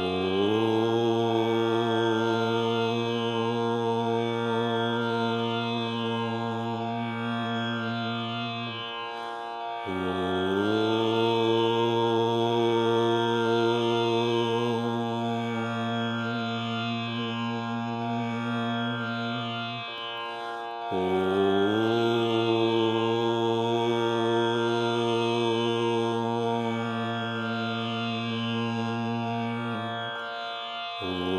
Oh. Oh.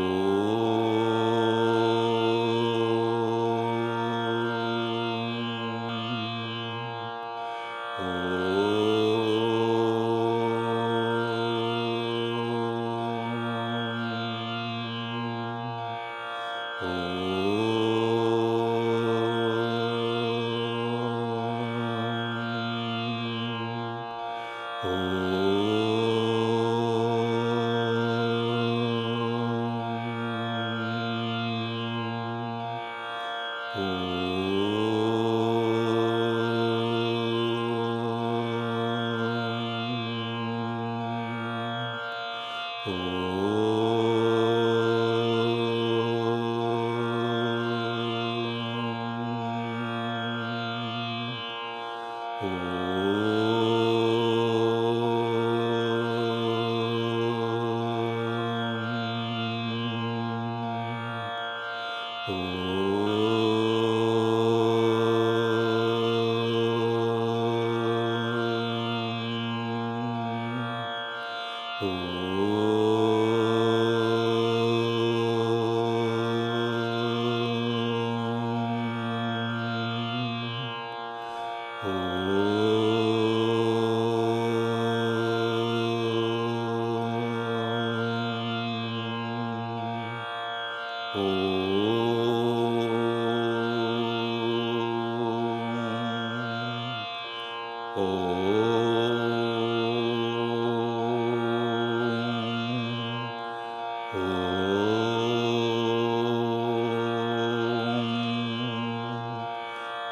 O...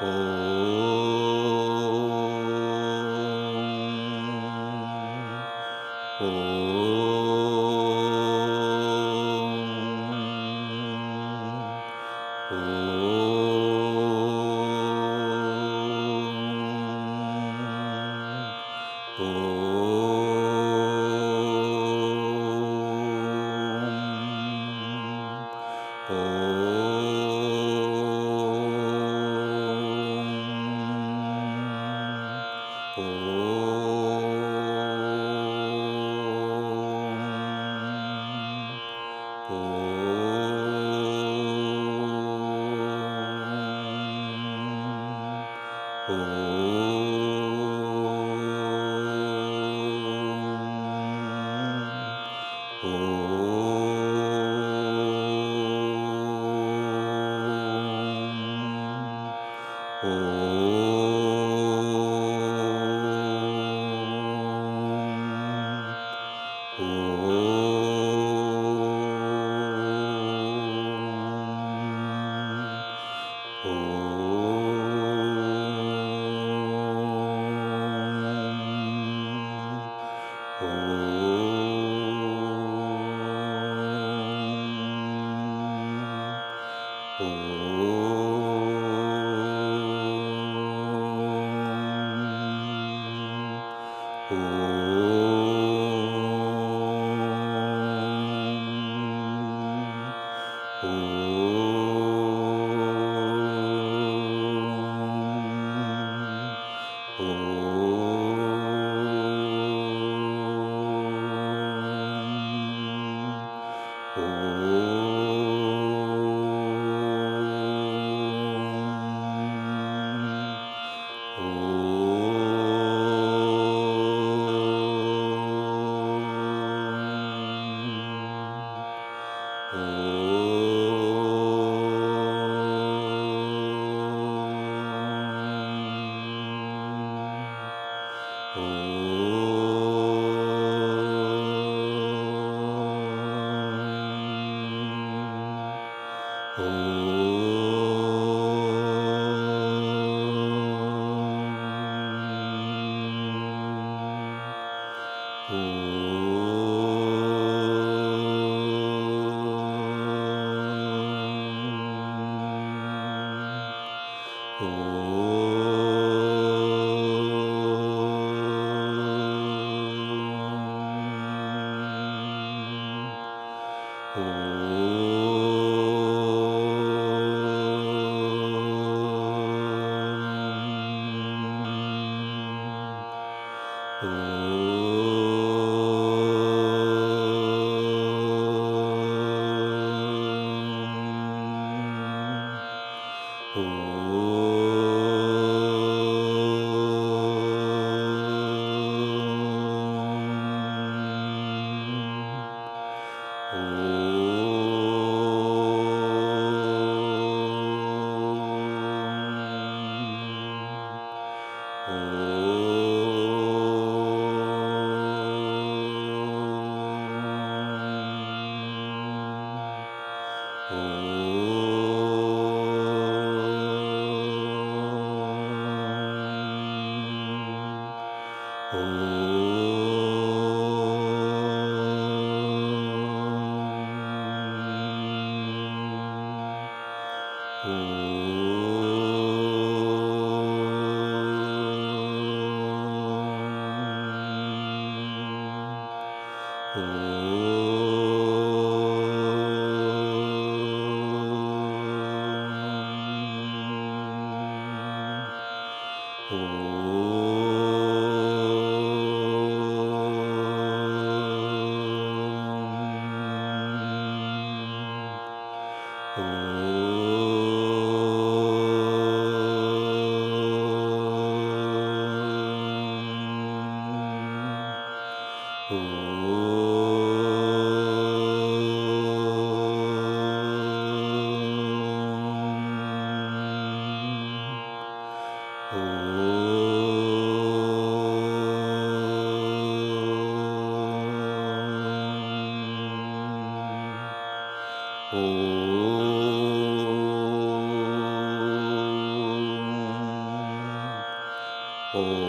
Oh. Oh. who Oh. Om.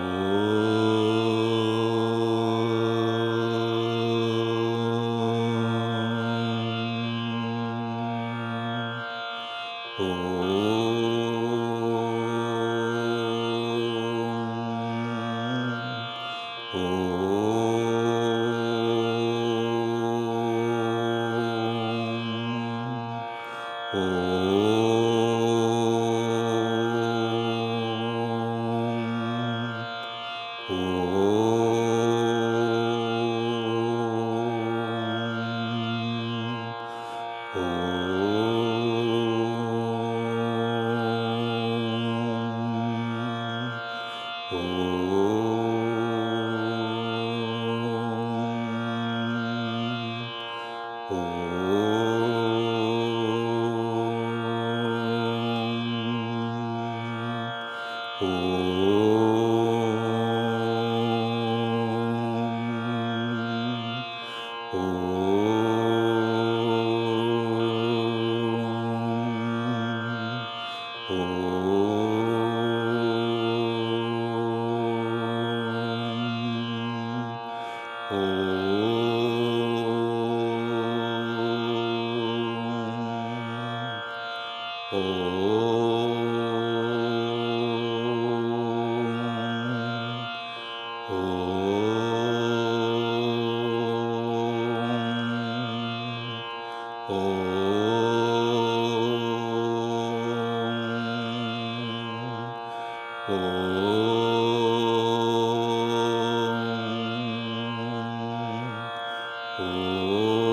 Senhor. Oh O